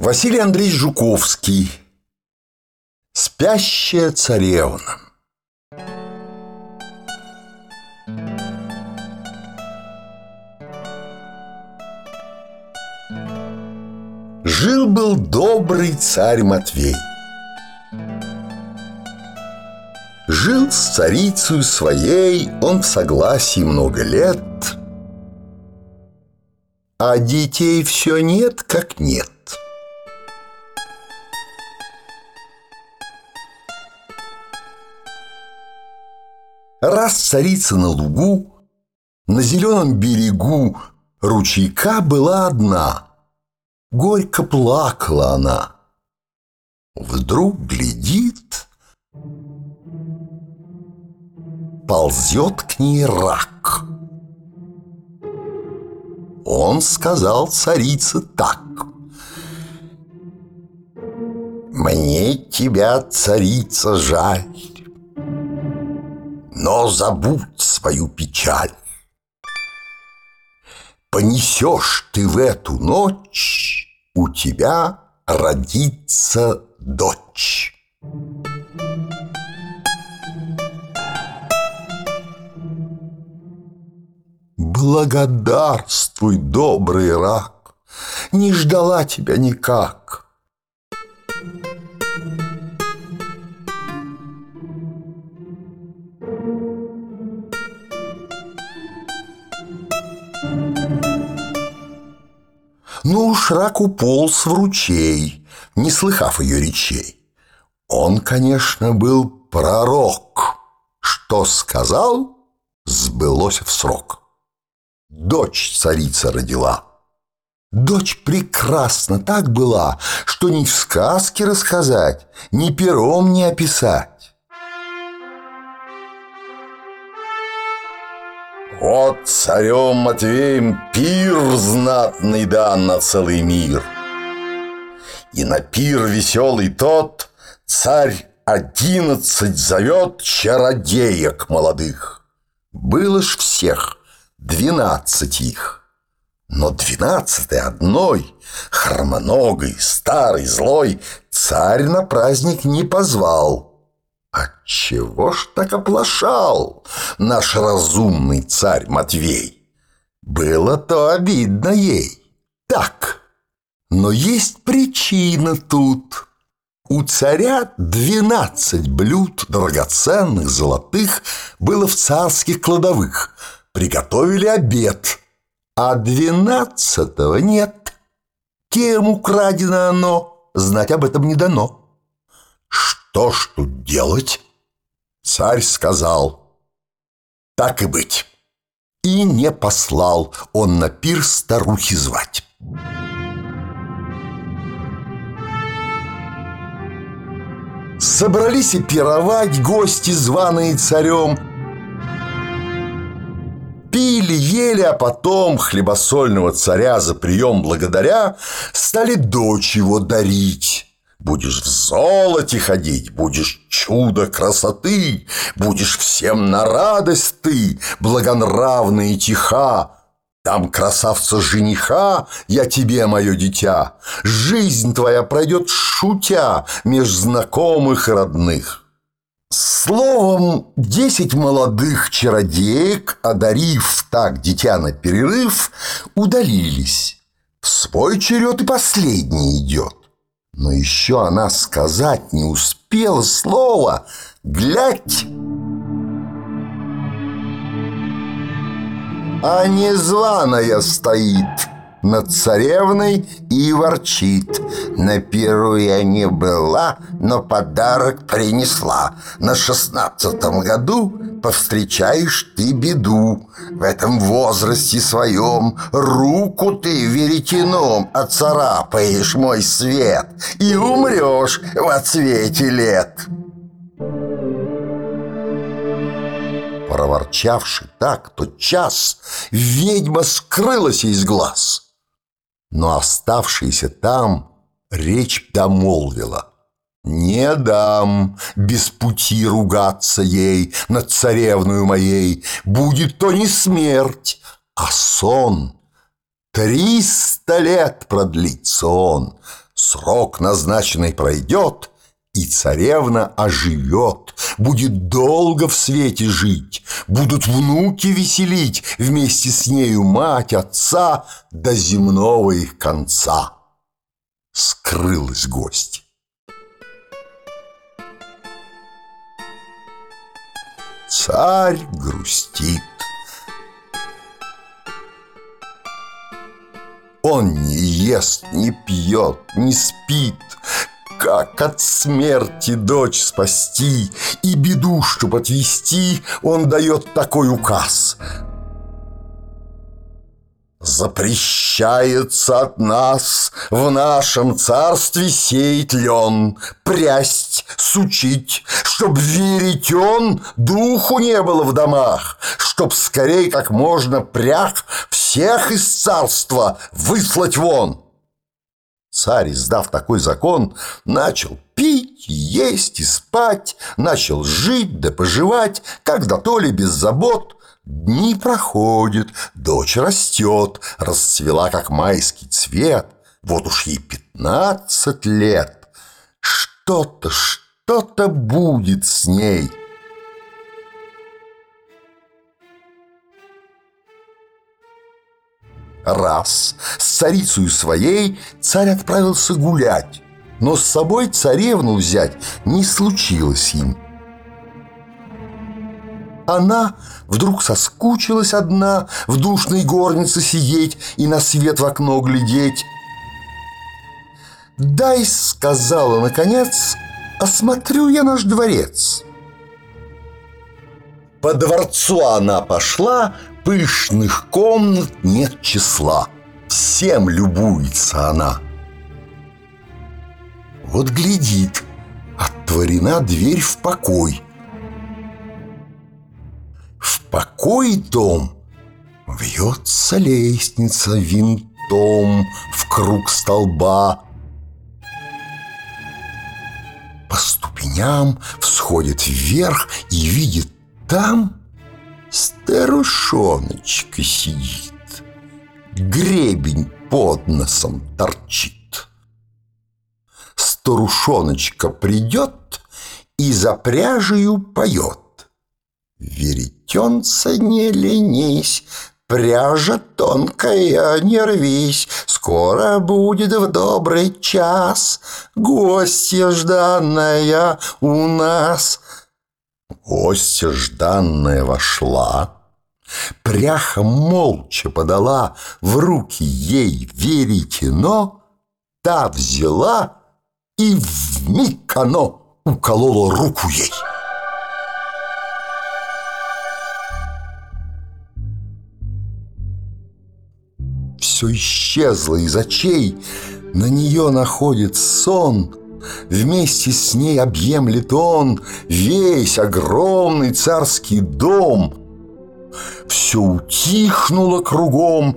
Василий Андреевич Жуковский. Спящая царевна Жил-был добрый царь Матвей. Жил с царицей своей он в согласии много лет. А детей все нет, как нет Раз царица на лугу, на зеленом берегу ручейка была одна. Горько плакала она. Вдруг глядит, ползет к ней рак. Он сказал царице так. «Мне тебя, царица, жаль но забудь свою печаль. Понесешь ты в эту ночь, у тебя родится дочь. Благодарствуй, добрый рак, не ждала тебя никак. Ну уж рак уполз в ручей, не слыхав ее речей. Он, конечно, был пророк. Что сказал, сбылось в срок. Дочь царица родила. Дочь прекрасна так была, что ни в сказке рассказать, ни пером не описать. Вот царем Матвеем пир знатный дан на целый мир. И на пир веселый тот царь одиннадцать зовет чародеек молодых. Было ж всех двенадцать их. Но двенадцатый одной, хромоногой, старый, злой, царь на праздник не позвал — Отчего ж так оплошал наш разумный царь Матвей? Было то обидно ей. Так, но есть причина тут. У царя двенадцать блюд драгоценных, золотых было в царских кладовых. Приготовили обед, а двенадцатого нет. Кем украдено оно, знать об этом не дано. Ж тут делать? Царь сказал, так и быть. И не послал он на пир старухи звать. Собрались и пировать гости, званые царем. Пили, ели, а потом хлебосольного царя за прием благодаря стали дочь его дарить. Будешь в золоте ходить, будешь чудо красоты, Будешь всем на радость ты, благонравная и тиха. Там красавца жениха, я тебе, мое дитя, Жизнь твоя пройдет шутя меж знакомых и родных. Словом, десять молодых чародеек, одарив так дитя на перерыв, удалились. В свой черед и последний идет. Но еще она сказать не успела слова. Глядь! А незваная стоит над царевной и ворчит. На перу я не была, но подарок принесла. На шестнадцатом году повстречаешь ты беду. В этом возрасте своем руку ты веретеном отцарапаешь мой свет и умрешь в отсвете лет. Проворчавши так, тот час ведьма скрылась из глаз. Но оставшаяся там речь домолвила. Не дам без пути ругаться ей над царевную моей, Будет то не смерть, а сон. Триста лет продлится он, Срок назначенный пройдет, и царевна оживет, будет долго в свете жить, будут внуки веселить вместе с нею мать, отца до земного их конца. Скрылась гость. Царь грустит. Он не ест, не пьет, не спит, как от смерти дочь спасти И беду, чтоб отвести, он дает такой указ Запрещается от нас в нашем царстве сеять лен, Прясть, сучить, чтоб верить он, духу не было в домах, Чтоб скорей как можно прях всех из царства выслать вон. Царь, издав такой закон, начал пить, есть и спать, начал жить да поживать, когда то ли без забот. Дни проходят, дочь растет, расцвела, как майский цвет. Вот уж ей пятнадцать лет. Что-то, что-то будет с ней. Раз с царицей своей царь отправился гулять, но с собой царевну взять не случилось им. Она вдруг соскучилась одна в душной горнице сидеть и на свет в окно глядеть. «Дай», — сказала наконец, — «осмотрю я наш дворец». По дворцу она пошла, Пышных комнат нет числа. Всем любуется она. Вот глядит, отворена дверь в покой. В покой дом вьется лестница винтом в круг столба. По ступеням всходит вверх и видит там Старушоночка сидит, гребень под носом торчит. Старушоночка придет и за пряжею поет. Веретенца не ленись, пряжа тонкая, не рвись, Скоро будет в добрый час гостья жданная у нас — Гостья жданная вошла, Пряха молча подала В руки ей веретено, Та взяла, и вмиг оно укололо руку ей. Все исчезло из очей, На нее находит сон — Вместе с ней объемлет он Весь огромный царский дом. Все утихнуло кругом.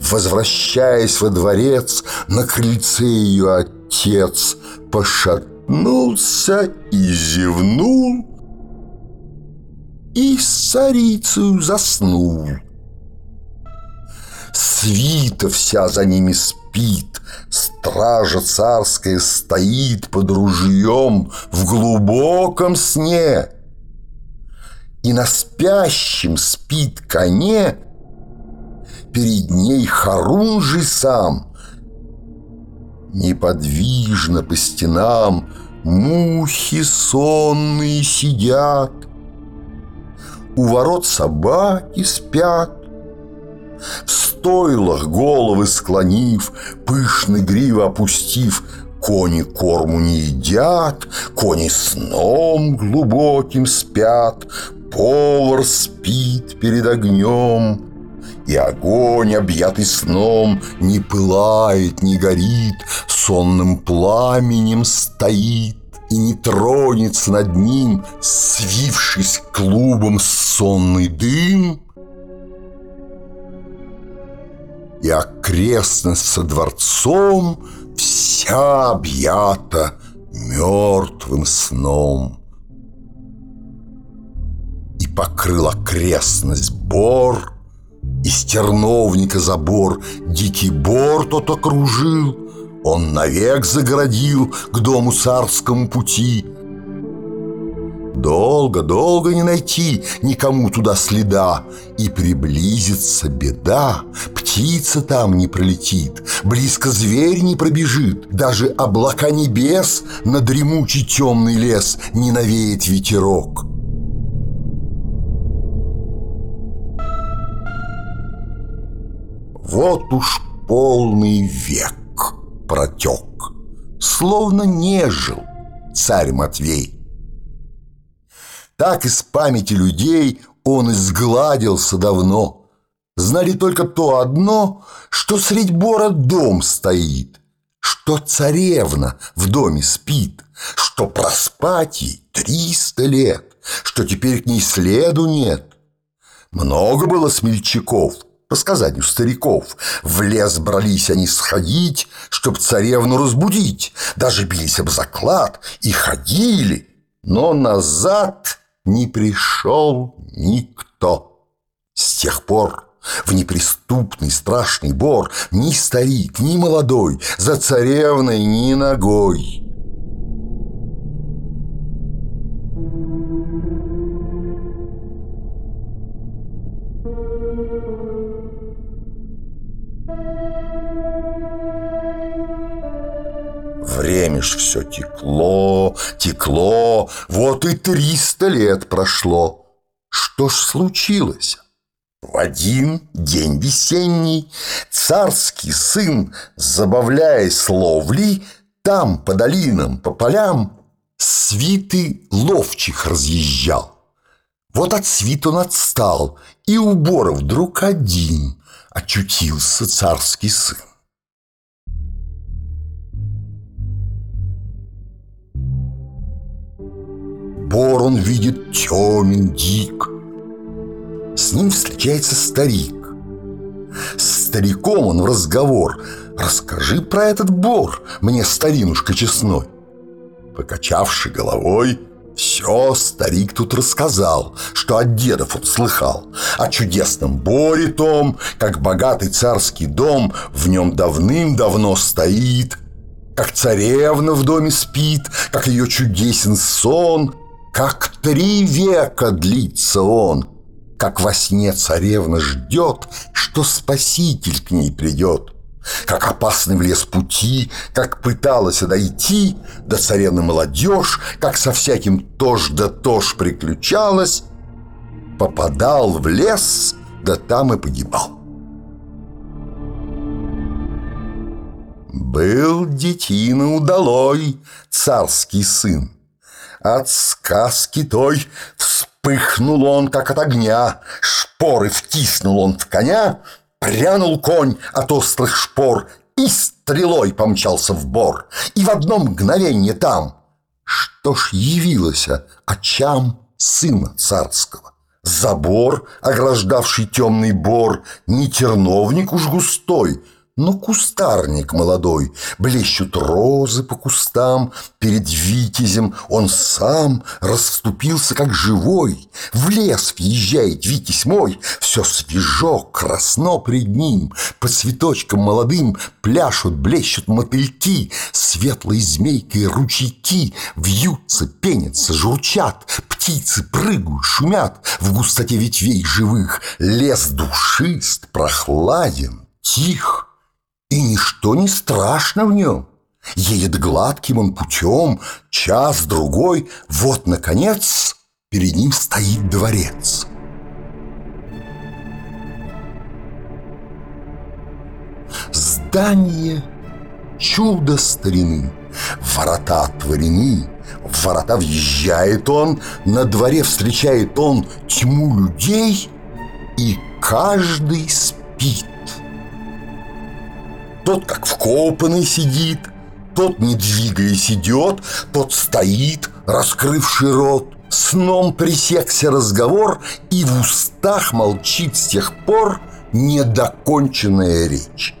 Возвращаясь во дворец, На крыльце ее отец Пошатнулся и зевнул, И с царицею заснул. Свита вся за ними спит, Стража царская стоит под ружьем В глубоком сне. И на спящем спит коне Перед ней Харунжий сам. Неподвижно по стенам Мухи сонные сидят, У ворот собаки спят, в стойлах головы склонив, Пышный гривы опустив, Кони корму не едят, Кони сном глубоким спят, Повар спит перед огнем, И огонь, объятый сном, Не пылает, не горит, Сонным пламенем стоит и не тронется над ним, свившись клубом сонный дым, и окрестность со дворцом вся объята мертвым сном. И покрыл окрестность бор, из терновника забор, дикий бор тот окружил, Он навек загородил к дому царскому пути. Долго-долго не найти никому туда следа, И приблизится беда, птица там не пролетит, Близко зверь не пробежит, Даже облака небес на дремучий темный лес Не навеет ветерок. Вот уж полный век протек, Словно не жил царь Матвей. Так из памяти людей он изгладился давно. Знали только то одно, что средь бора дом стоит, Что царевна в доме спит, Что проспать ей триста лет, Что теперь к ней следу нет. Много было смельчаков — по сказанию стариков, в лес брались они сходить, чтоб царевну разбудить. Даже бились об заклад и ходили, но назад не пришел никто. С тех пор в неприступный страшный бор Ни старик, ни молодой За царевной ни ногой. Время ж все текло, текло, вот и триста лет прошло. Что ж случилось? В один день весенний царский сын, забавляясь ловлей, там по долинам, по полям, свиты ловчих разъезжал. Вот от свит он отстал, и у бора вдруг один очутился царский сын. Бор он видит темен, дик. С ним встречается старик. С стариком он в разговор. Расскажи про этот бор мне, старинушка честной. Покачавши головой, все старик тут рассказал, что от дедов он слыхал. О чудесном боре том, как богатый царский дом в нем давным-давно стоит, как царевна в доме спит, как ее чудесен сон, как три века длится он, Как во сне царевна ждет, Что спаситель к ней придет. Как опасны в лес пути, Как пыталась дойти До царевны молодежь, Как со всяким тож да тож приключалась, Попадал в лес, да там и погибал. Был детина удалой, царский сын, от сказки той вспыхнул он, как от огня, Шпоры втиснул он в коня, Прянул конь от острых шпор И стрелой помчался в бор. И в одно мгновенье там Что ж явилось очам сына царского? Забор, ограждавший темный бор, Не терновник уж густой — но кустарник молодой, блещут розы по кустам, Перед витязем он сам расступился, как живой. В лес въезжает витязь мой, все свежо, красно пред ним. По цветочкам молодым пляшут, блещут мотыльки, Светлой змейкой ручейки вьются, пенятся, журчат, Птицы прыгают, шумят в густоте ветвей живых. Лес душист, прохладен, тих — и ничто не страшно в нем. Едет гладким он путем, час-другой, вот, наконец, перед ним стоит дворец. Здание чудо старины, ворота отворены, в ворота въезжает он, на дворе встречает он тьму людей, и каждый спит. Тот как вкопанный сидит, тот, не двигаясь, идет, тот стоит, раскрывший рот. Сном пресекся разговор, и в устах молчит с тех пор недоконченная речь.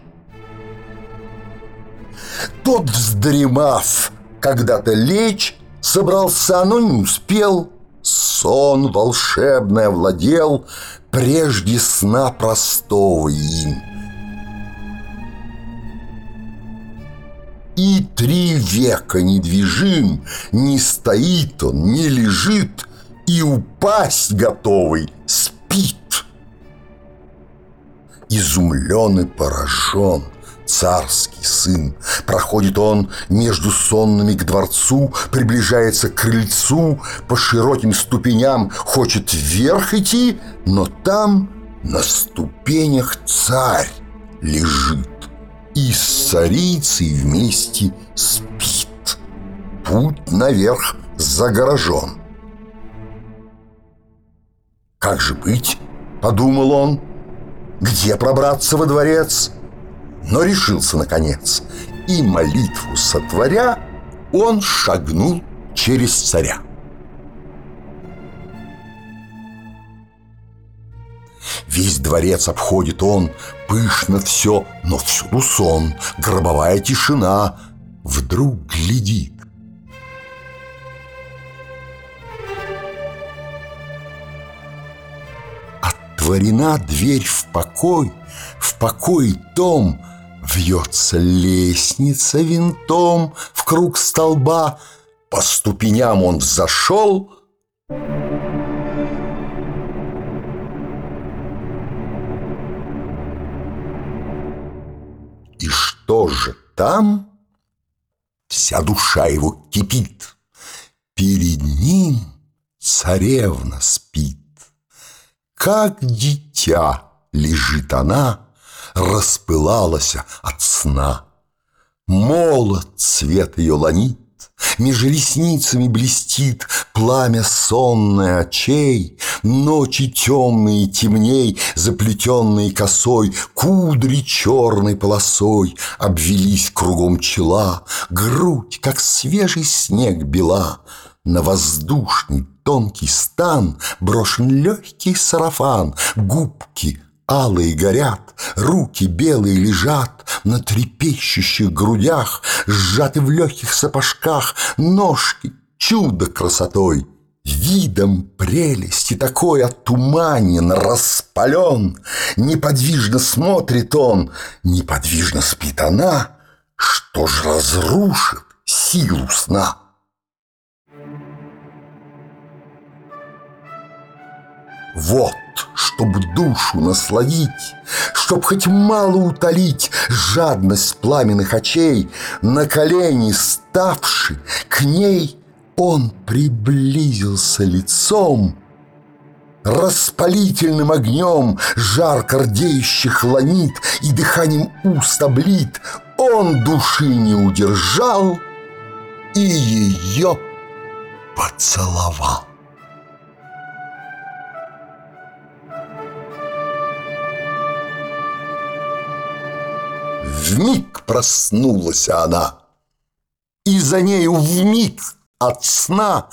Тот, вздремав, когда-то лечь, собрался, но не успел. Сон волшебный овладел прежде сна простого им. И три века недвижим, не стоит он, не лежит, И упасть готовый спит. Изумлен и поражен царский сын. Проходит он между сонными к дворцу, приближается к крыльцу, по широким ступеням хочет вверх идти, но там на ступенях царь лежит царицей вместе спит. Путь наверх загорожен. «Как же быть?» — подумал он. «Где пробраться во дворец?» Но решился наконец, и молитву сотворя, он шагнул через царя. Весь дворец обходит он, пышно все, но всюду сон, гробовая тишина. Вдруг глядит. Отворена дверь в покой, в покой том Вьется лестница винтом в круг столба, По ступеням он взошел — что же там? Вся душа его кипит. Перед ним царевна спит. Как дитя лежит она, Распылалась от сна. Молод цвет ее ланит, Меж ресницами блестит Пламя сонное очей, Ночи темные темней, Заплетенные косой, Кудри черной полосой Обвелись кругом чела, Грудь, как свежий снег бела, На воздушный тонкий стан Брошен легкий сарафан, Губки алые горят, руки белые лежат на трепещущих грудях, сжаты в легких сапожках, ножки чудо красотой. Видом прелести такой отуманен, распален, Неподвижно смотрит он, неподвижно спит она, Что ж разрушит силу сна? Вот чтоб душу насладить, Чтоб хоть мало утолить жадность пламенных очей, На колени ставший к ней он приблизился лицом, Распалительным огнем жарко рдеющих ланит И дыханием уст облит Он души не удержал И ее поцеловал. Вмиг проснулась она, и за нею вмиг от сна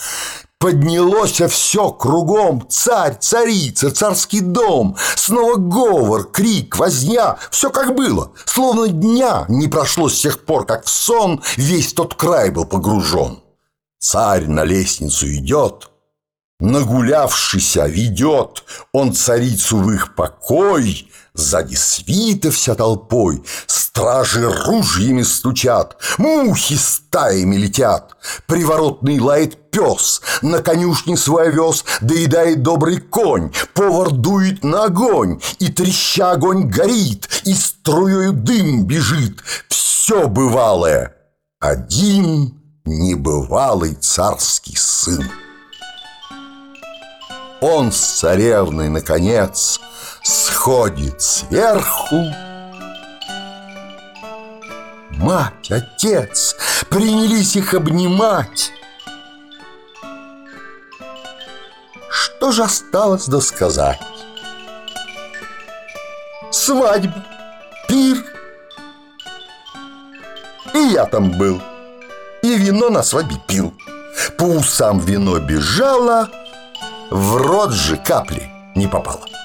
Поднялось все кругом, царь, царица, царский дом, Снова говор, крик, возня, все как было, Словно дня не прошло с тех пор, как в сон Весь тот край был погружен. Царь на лестницу идет, Нагулявшийся ведет он царицу в их покой, Сзади свита вся толпой, Стражи ружьями стучат, Мухи стаями летят, Приворотный лает пес, На конюшне свой овес Доедает добрый конь, Повар дует на огонь, И треща огонь горит, И струей дым бежит. Все бывалое, Один небывалый царский сын. Он с царевной, наконец, сходит сверху. Мать, отец принялись их обнимать. Что же осталось досказать? Свадьба, пир. И я там был, и вино на свадьбе пил. По усам вино бежало, в рот же капли не попало.